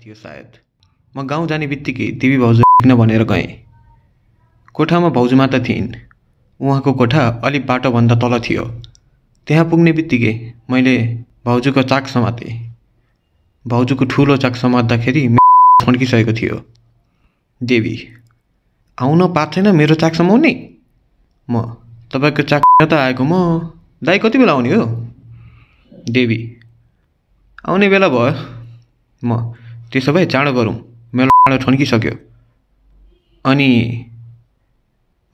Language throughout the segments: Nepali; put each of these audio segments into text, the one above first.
थियो सायद। म गाउँ जाने बित्तिकै देवी भाउजू देख्न भनेर गएँ। कोठामा भाउजूमा त थिइन्। उहाँको कोठा अलिक बाटोभन्दा तल थियो। त्यहाँ पुग्ने बित्तिकै मैले भाउजूको चाक समातेँ। भाउजूको ठुलो चाक समात्दाखेरि थन्किसकेको थियो। देवी आउन पाएको छैन मेरो चाक समाउने? म तपाईँको चाक त आएको म दाइ कति बेला आउने हो? देवी आउने बेला भयो। म त्यसो भए चाँडो गरौँ मेरो चाँडो ठन्किसक्यो अनि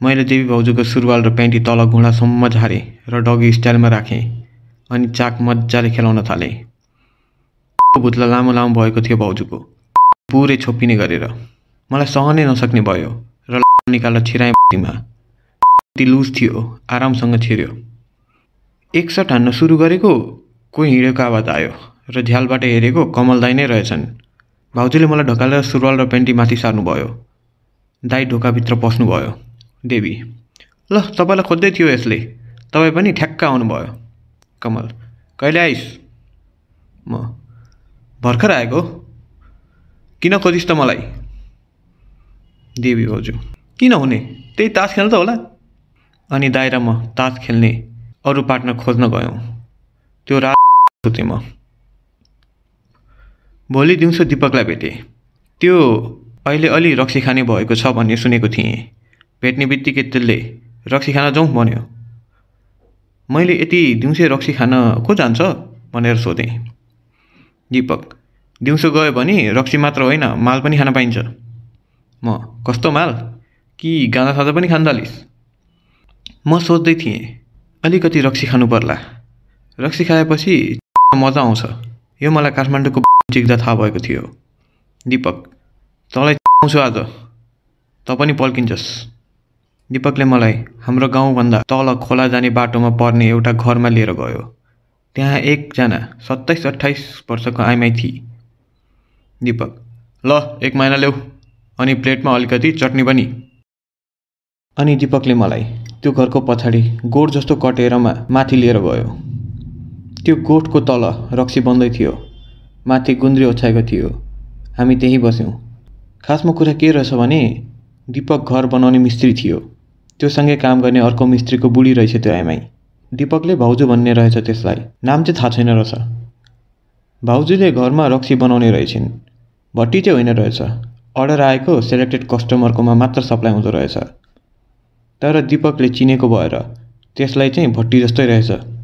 मैले देवी भाउजूको सुरुवाल र प्यान्टी तल घुँडासम्म झारेँ र डगी स्टाइलमा राखेँ अनि चाक मजाले खेलाउन थालेँ भुत्ला लामो लामो भएको थियो भाउजूको पुरै छोपिने गरेर मलाई सहनै नसक्ने भयो र निकालेर छिराएँ मा लुज थियो आरामसँग छिर्यो एकसट हान्न सुरु गरेको कोही हिँडेको आवाज आयो र झ्यालबाट हेरेको कमल दाई नै रहेछन् भाउजूले मलाई ढकालेर सुरुवाल र प्यान्टी माथि सार्नुभयो। दाई ढोकाभित्र पस्नुभयो। देवी ल तपाईँलाई खोज्दै थियो यसले। तपाईँ पनि ठ्याक्क आउनुभयो। कमल कहिले आइस? म भर्खर आएको। किन खोजिस् त मलाई? देवी भाउजू किन हुने? त्यही तास खेल्न त होला? अनि दाइ र म तास खेल्ने अरू पार्टनर खोज्न गयौँ। त्यो रात सुतेँ म। भोलि दिउँसो दिपकलाई भेटेँ। त्यो अहिले अलि रक्सी खाने भएको छ भन्ने सुनेको थिएँ। भेट्ने बित्तिकै त्यसले रक्सी खान जाउँ भन्यो। मैले यति दिउँसै रक्सी खान को जान्छ? भनेर सोधेँ। दिपक दिउँसो गयो भने रक्सी मात्र होइन माल पनि खान पाइन्छ। म कस्तो माल? कि गाँदा साँदा पनि खान थालिस् म सोच्दै थिएँ अलिकति रक्सी खानु पर्ला। रक्सी खाएपछि मजा आउँछ। यो मलाई काठमाडौँको टिक्दा थाहा भएको थियो। दिपक तँलाई आउँछु आज। त पनि पल्किन्छस्। दिपकले मलाई हाम्रो गाउँभन्दा तल खोला जाने बाटोमा पर्ने एउटा घरमा लिएर गयो। त्यहाँ एकजना सत्ताइस अट्ठाइस वर्षको आइमाई थिए दिपक ल एक महिना ल्याऊ। अनि प्लेटमा अलिकति चटनी पनि अनि दिपकले मलाई त्यो घरको पछाडि गोठ जस्तो कटेरमा माथि लिएर गयो। त्यो गोठको तल रक्सी बन्दै थियो। माथि गुन्द्री ओछ्याएको थियो। हामी त्यहीँ बस्यौँ। खासमा कुरा के रहेछ भने दिपक घर बनाउने मिस्त्री थियो। त्योसँगै काम गर्ने अर्को मिस्त्रीको बुढी रहेछ त्यो आइमाई दिपकले भाउजू भन्ने रहेछ त्यसलाई। नाम चाहिँ थाहा छैन रहेछ। भाउजूले घरमा रक्सी बनाउने रहेछन्। भट्टी चाहिँ होइन रहेछ। अर्डर आएको सेलेक्टेड कस्टमरकोमा मात्र सप्लाई हुँदो रहेछ। तर दिपकले चिनेको भएर त्यसलाई चाहिँ भट्टी जस्तै रहेछ।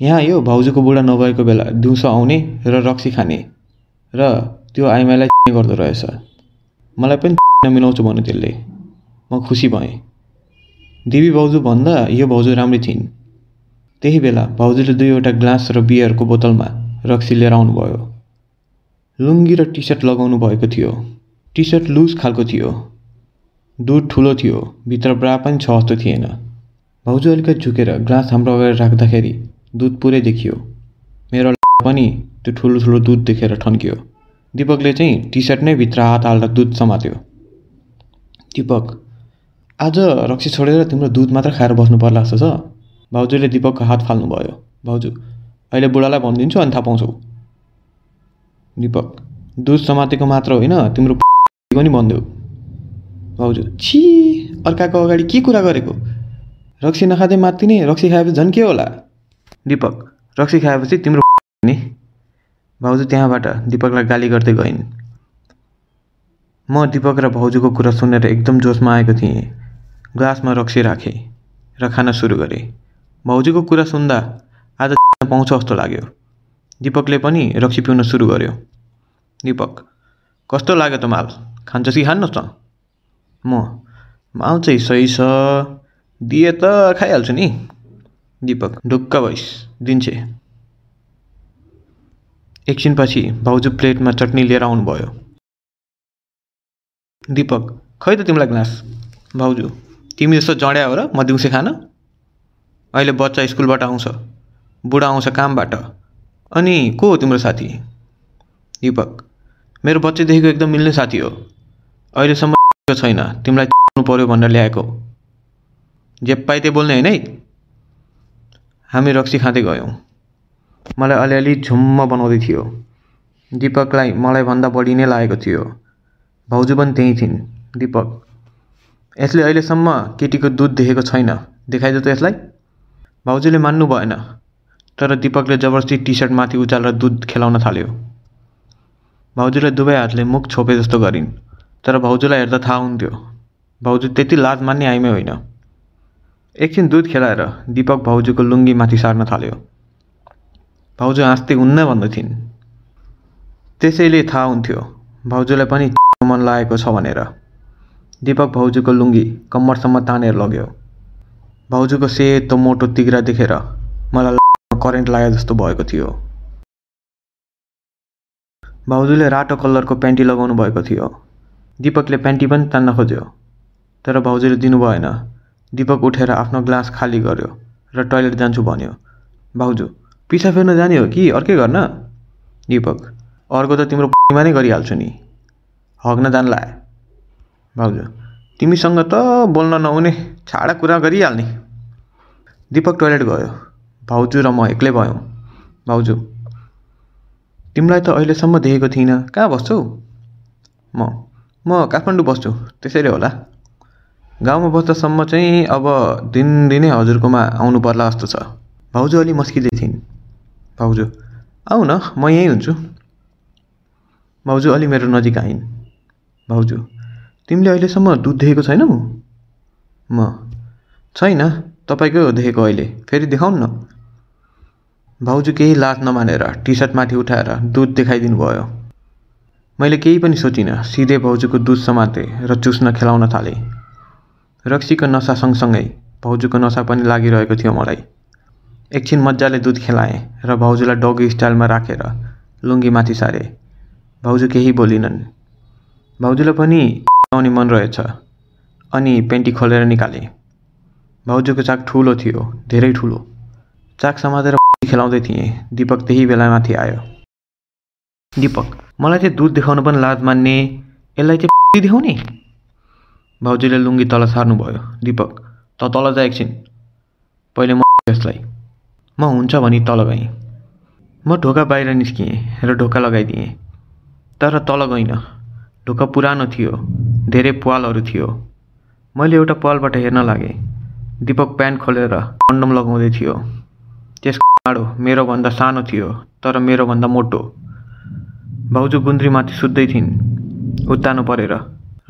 यहाँ यो भाउजूको बुढा नभएको बेला दिउँसो आउने र रक्सी खाने र त्यो आइमाईलाई गर्दो रहेछ। मलाई पनि मिलाउँछु भन्यो त्यसले। म खुसी भएँ। देवी भाउजू भन्दा यो भाउजू राम्रै थिइन्। त्यही बेला भाउजूले दुईवटा ग्लास र बियरको बोतलमा रक्सी लिएर आउनुभयो। लुङ्गी र टी सर्ट लगाउनु भएको थियो। टी सर्ट लुज खालको थियो। दुध ठुलो थियो भित्र ब्रा पनि छ जस्तो थिएन। भाउजू अलिकति झुकेर ग्लास हाम्रो अगाडि राख्दाखेरि दुध पुरै देखियो। मेरो पनि त्यो ठुलो ठुलो दुध देखेर ठन्कियो। दिपकले चाहिँ टी सर्ट नै भित्र हात हाल्दा दुध समात्यो। दिपक आज रक्सी छोडेर तिम्रो दुध मात्र खाएर बस्नु पर्ला जस्तो छ। भाउजूले दिपकको हात फाल्नुभयो। भाउजू अहिले बुढालाई भनिदिन्छु अनि थाहा पाउँछौ। दिपक दुध समातेको मात्र होइन तिम्रो पनि भनिदेऊ। भाउजू छि अर्काको अगाडि के कुरा गरेको? रक्सी नखाँदै मात्तिने रक्सी खाएपछि झन् के होला? दिपक रक्सी खाएपछि तिम्रो नि? भाउजू त्यहाँबाट दिपकलाई गाली गर्दै गइन्। म दिपक र भाउजूको कुरा सुनेर एकदम जोसमा आएको थिएँ। ग्लासमा रक्सी राखेँ र खान सुरु गरेँ। भाउजूको कुरा सुन्दा आज पाउँछ जस्तो लाग्यो। दिपकले पनि रक्सी पिउन सुरु गर्यो। दिपक कस्तो लाग्यो त माल? खान्छ कि खानुहोस् त? म माल चाहिँ सही छ। दिए त खाइहाल्छु नि। दिपक ढुक्क भइस दिन्छे। एकछिनपछि भाउजू प्लेटमा चटनी लिएर आउनुभयो। दिपक खै त तिमीलाई ग्लास भाउजू तिमी जस्तो जड्या हो र म दिउँसो खान? अहिले बच्चा स्कुलबाट आउँछ बुढा आउँछ कामबाट। अनि को हो तिम्रो साथी? दिपक मेरो बच्चैदेखिको एकदम मिल्ने साथी हो। अहिलेसम्म छैन तिमीलाई पऱ्यो भनेर ल्याएको। जे पाइ त्यही बोल्ने होइन है? हामी रक्सी खाँदै गयौँ। मलाई अलिअलि झुम्म बनाउँदै थियो। दिपकलाई मलाई भन्दा बढी नै लागेको थियो। भाउजू पनि त्यहीँ थिइन् दिपक। यसले अहिलेसम्म केटीको दुध देखेको छैन। देखाइदियो त यसलाई? भाउजूले मान्नु भएन तर दिपकले जबरजस्ती टी सर्ट माथि उचालेर दुध खेलाउन थाल्यो। भाउजूले दुवै हातले मुख छोपे जस्तो गरिन् तर भाउजूलाई हेर्दा थाहा हुन्थ्यो। भाउजू त्यति लाज मान्ने आइमै होइन। एकछिन दुध खेलाएर दिपक भाउजूको लुङ्गी माथि सार्न थाल्यो। भाउजू हाँस्दै हुन्न भन्दथिन् त्यसैले थाहा हुन्थ्यो भाउजूलाई पनि मन लागेको छ भनेर। दिपक भाउजूको लुङ्गी कम्मरसम्म तानेर लग्यो। भाउजूको सेतो मोटो तिग्रा देखेर मलाई करेन्ट लाग्यो जस्तो भएको थियो। भाउजूले रातो कलरको प्यान्टी लगाउनु भएको थियो। दिपकले प्यान्टी पनि तान्न खोज्यो तर भाउजूले दिनु भएन दिपक उठेर आफ्नो ग्लास खाली गर्यो र टोइलेट जान्छु भन्यो। भाउजू पिसा फेर्न जाने हो कि अर्कै गर्न? दिपक अर्को त तिम्रो मा नै गरिहाल्छु नि। हग्न जान्ला भाउजू तिमीसँग त बोल्न नहुने छाडा कुरा गरिहाल्ने। दिपक टोइलेट गयो। भाउजू र म एक्लै भयौँ। भाउजू तिमीलाई त अहिलेसम्म देखेको थिइनँ। कहाँ बस्छौ? म म काठमाडौँ बस्छु। त्यसैले होला। गाउँमा बस्दासम्म चाहिँ अब दिनदिनै हजुरकोमा आउनु पर्ला जस्तो छ। भाउजू अलि मस्किँदै थिइन्। भाउजू आऊ न म यहीँ हुन्छु। भाउजू अलि मेरो नजिक आइन्। भाउजू तिमीले अहिलेसम्म दुध देखेको छैनौ? म छैन तपाईँकै देखेको अहिले। फेरि देखाउनु न। भाउजू केही लाज नमानेर टी सर्ट माथि उठाएर दुध देखाइदिनु भयो। मैले केही पनि सोचिनँ सिधै भाउजूको दुध समातेँ र चुस्न खेलाउन थालेँ। रक्सीको नसा सँगसँगै भाउजूको नसा पनि लागिरहेको थियो मलाई। एकछिन मजाले दुध खेलाएँ र भाउजूलाई डगी स्टाइलमा राखेर लुङ्गी माथि सारेँ। भाउजू केही बोलिनन्। भाउजूलाई पनि आउने मन रहेछ अनि पेन्टी खोलेर निकालेँ। भाउजूको चाक ठुलो थियो धेरै ठुलो। चाक समातेर खेलाउँदै थिएँ। दिपक त्यही बेला माथि आयो। दिपक मलाई चाहिँ दुध देखाउनु पनि लाज मान्ने यसलाई चाहिँ देखाउने? भाउजूले लुङ्गी तल सार्नुभयो। दिपक त तल जा एकछिन। पहिले म यसलाई। म हुन्छ भनी तल गएँ। म ढोका बाहिर निस्किएँ र ढोका लगाइदिएँ। तर तल गइनँ। ढोका पुरानो थियो धेरै पालहरू थियो। मैले एउटा पालबाट हेर्न लागेँ। दिपक प्यान्ट खोलेर कन्डम लगाउँदै थियो। त्यसको डाँडो मेरोभन्दा सानो थियो तर मेरोभन्दा मोटो। भाउजू गुन्द्रीमाथि सुत्दै थिइन्। उत्तानो परेर।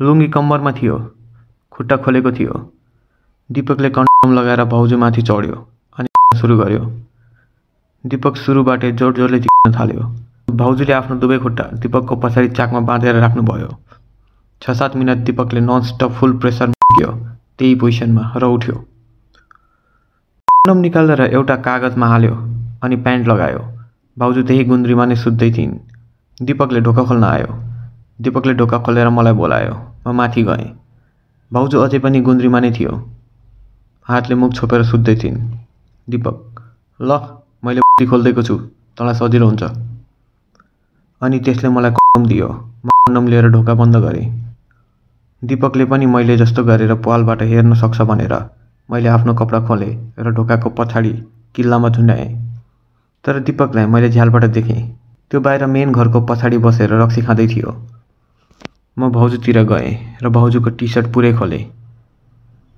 लुङ्गी कम्मरमा थियो। खुट्टा खोलेको थियो। दिपकले कन्डम लगाएर भाउजूमाथि चढ्यो अनि सुरु गर्यो। दिपक सुरुबाटै जोड जोडले जित्न थाल्यो। भाउजूले आफ्नो दुवै खुट्टा दिपकको पछाडि चाकमा बाँधेर राख्नुभयो। छ सात मिनट दिपकले ननस्टप फुल प्रेसर मुक्यो। त्यही पोजिसनमा र उठ्यो। कन्डम निकालेर एउटा कागजमा हाल्यो अनि प्यान्ट लगायो। भाउजू त्यही गुन्द्रीमा नै सुत्दै थिइन्। दिपकले ढोका खोल्न आयो। दिपकले ढोका खोलेर मलाई बोलायो। म माथि गएँ। भाउजू अझै पनि गुन्द्रीमा नै थियो। हातले मुख छोपेर सुत्दै थिइन्। दिपक ल मैले खोल्दैको छु। तँलाई सजिलो हुन्छ। अनि त्यसले मलाई कन्डम दियो। म कन्डम लिएर ढोका बन्द गरेँ। दिपकले पनि मैले जस्तो गरेर पालबाट हेर्न सक्छ भनेर मैले आफ्नो कपडा खोलेँ र ढोकाको पछाडि किल्लामा झुन्डाएँ। तर दिपकलाई मैले झ्यालबाट देखेँ। त्यो बाहिर मेन घरको पछाडि बसेर रक्सी खाँदै थियो। म भाउजूतिर गएँ र भाउजूको टी सर्ट पुरै खोलेँ।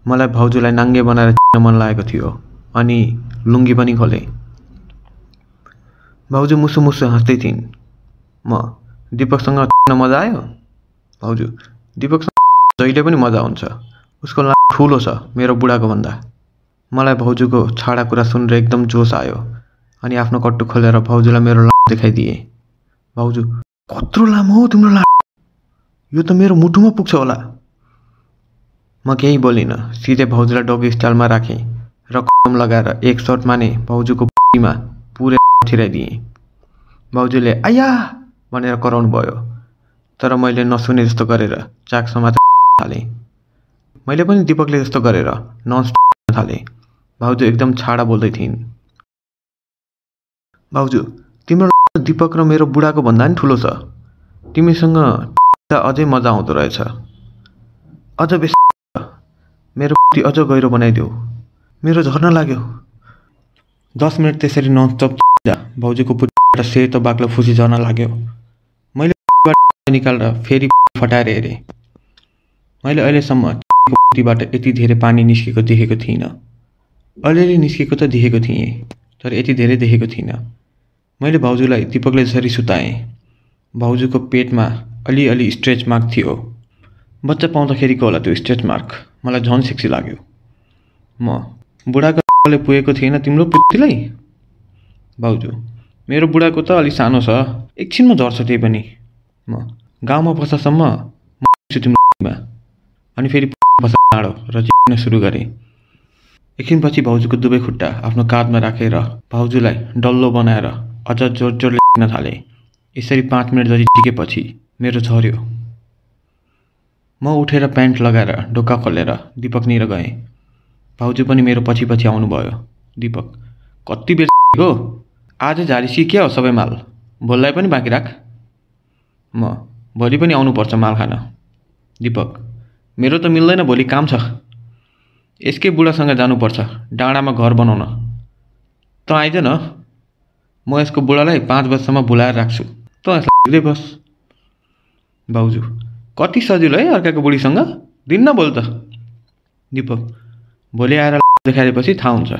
मलाई भाउजूलाई नाङ्गे बनाएर चिन्न मन लागेको थियो अनि लुङ्गी पनि खोलेँ। भाउजू मुसु मुसु हाँस्दै थिइन्। म दिपकसँग मजा आयो? भाउजू दिपकसँग जहिले पनि मजा हुन्छ। उसको ला ठुलो छ मेरो बुढाको भन्दा। मलाई भाउजूको छाडा कुरा सुनेर एकदम जोस आयो अनि आफ्नो कट्टु खोलेर भाउजूलाई मेरो लामो देखाइदिएँ। भाउजू कत्रो लामो हो तिम्रो ला यो त मेरो मुटुमा पुग्छ होला। म केही बोलिनँ सिधै भाउजूलाई डगी स्टाइलमा राखेँ र कदम लगाएर एक सर्टमा नै भाउजूको बुढीमा पुरै छिराइदिएँ भाउजूले आया! भनेर कराउनु भयो। तर मैले नसुने जस्तो गरेर चाक समात थालेँ मैले पनि दिपकले जस्तो गरेर नन थालेँ। भाउजू एकदम छाडा बोल्दै थिइन्। भाउजू तिम्रो दिपक र मेरो बुढाको भन्दा नि ठुलो छ। तिमीसँग अझै मजा आउँदो रहेछ। अझ बेसी मेरो अझ गहिरो बनाइदेऊ। मेरो झर्न लाग्यो। दस मिनट त्यसरी ननस्टप भाउजूको पुट्टीबाट सेतो बाक्लो फुसी झर्न लाग्यो। निकालेर फेरि फटाएर हेरेँ। मैले अहिलेसम्म बाट यति धेरै पानी निस्केको देखेको थिइनँ। अलिअलि निस्केको त देखेको थिएँ तर यति धेरै देखेको थिइनँ। मैले भाउजूलाई दिपकले जसरी सुताएँ। भाउजूको पेटमा अलिअलि स्ट्रेच मार्क थियो। बच्चा पाउँदाखेरिको होला त्यो स्ट्रेच मार्क। मलाई झन् सेक्सी लाग्यो। म बुढाको पुगेको थिएन तिम्रो पुत्रीलाई? भाउजू मेरो बुढाको त अलिक सानो छ। एकछिनमा झर्छ त्यही पनि। म गाउँमा बस्दासम्म तिम्रो अनि फेरि डाँडो र जित्न सुरु गरेँ। एकछिनपछि भाउजूको दुवै खुट्टा आफ्नो काँधमा राखेर भाउजूलाई डल्लो बनाएर अझ जोड जोडले थालेँ। यसरी पाँच मिनट जति टिकेपछि मेरो झऱ्यो म उठेर प्यान्ट लगाएर ढोका खोलेर दिपकनिर गएँ। भाउजू पनि मेरो पछि पछि आउनुभयो। दिपक कति बेर हो? आज झारी हो सबै माल। भोलिलाई पनि बाँकी राख। म भोलि पनि आउनुपर्छ माल खान। दिपक मेरो त मिल्दैन भोलि काम छ। यसकै बुढासँग जानुपर्छ। डाँडामा घर बनाउन। त आइज न। म यसको बुढालाई पाँच बजीसम्म बोलाएर राख्छु। त यसलाई बस। भाउजू कति सजिलो है अर्काको बुढीसँग? दिन्न बोल त। दिपक भोलि आएर देखाएपछि थाहा हुन्छ।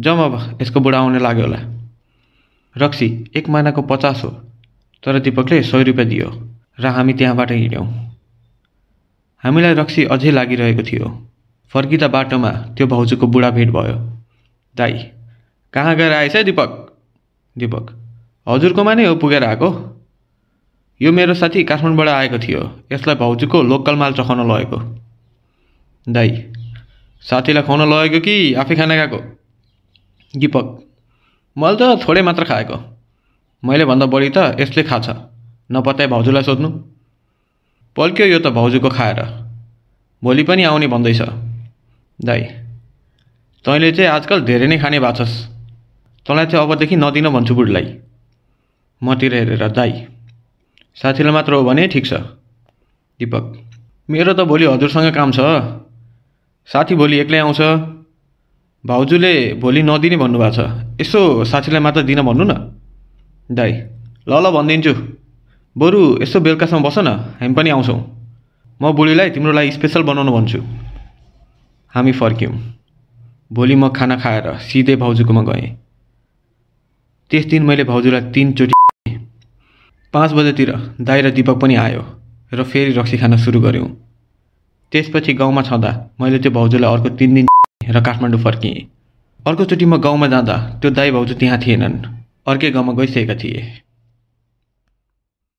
जाउँ अब यसको बुढा आउने लाग्यो होला। रक्सी एक महिनाको पचास हो। तर दिपकले सय रुपियाँ दियो र हामी त्यहाँबाट हिँड्यौँ। हामीलाई रक्सी अझै लागिरहेको थियो। फर्किँदा बाटोमा त्यो भाउजूको बुढा भेट भयो। दाई कहाँ गएर आएछ दिपक? दिपक हजुरकोमा नै हो पुगेर आएको? यो मेरो साथी काठमाडौँबाट आएको थियो। यसलाई भाउजूको लोकल माल चखाउन लगेको। दाई साथीलाई खुवाउन लगेको कि आफै खाना गएको दिपक मैले त थोरै मात्र खाएको। मैले भन्दा बढी त यसले खाछ नपत्याए भाउजूलाई सोध्नु। पल्क्यो यो त भाउजूको खाएर। भोलि पनि आउने भन्दैछ। दाई तैँले चाहिँ आजकल धेरै नै खाने भएको छस् तँलाई चाहिँ अबदेखि नदिन भन्छु बुढीलाई। मतिर हेरेर दाई। साथीलाई मात्र हो भने ठिक छ। दिपक मेरो त भोलि हजुरसँग काम छ। साथी भोलि एक्लै आउँछ। भाउजूले भोलि नदिने भन्नुभएको छ। यसो साथीलाई मात्र दिन भन्नु न। दाई ल ल भनिदिन्छु। बरु यसो बेलुकासम्म बस न। हामी पनि आउँछौँ। म बुढीलाई तिम्रो लागि स्पेसल बनाउनु भन्छु। हामी फर्क्यौँ। भोलि म खाना खाएर सिधै भाउजूकोमा गएँ। त्यस दिन मैले भाउजूलाई तिनचोटि पाँच बजेतिर दाइ र दिपक पनि आयो र फेरि रक्सी खान सुरु गऱ्यौँ। त्यसपछि गाउँमा छँदा मैले त्यो भाउजूलाई अर्को तिन दिन र काठमाडौँ फर्किएँ। अर्कोचोटि म गाउँमा जाँदा त्यो दाई भाउजू त्यहाँ थिएनन्। अर्कै गाउँमा गइसकेका थिए।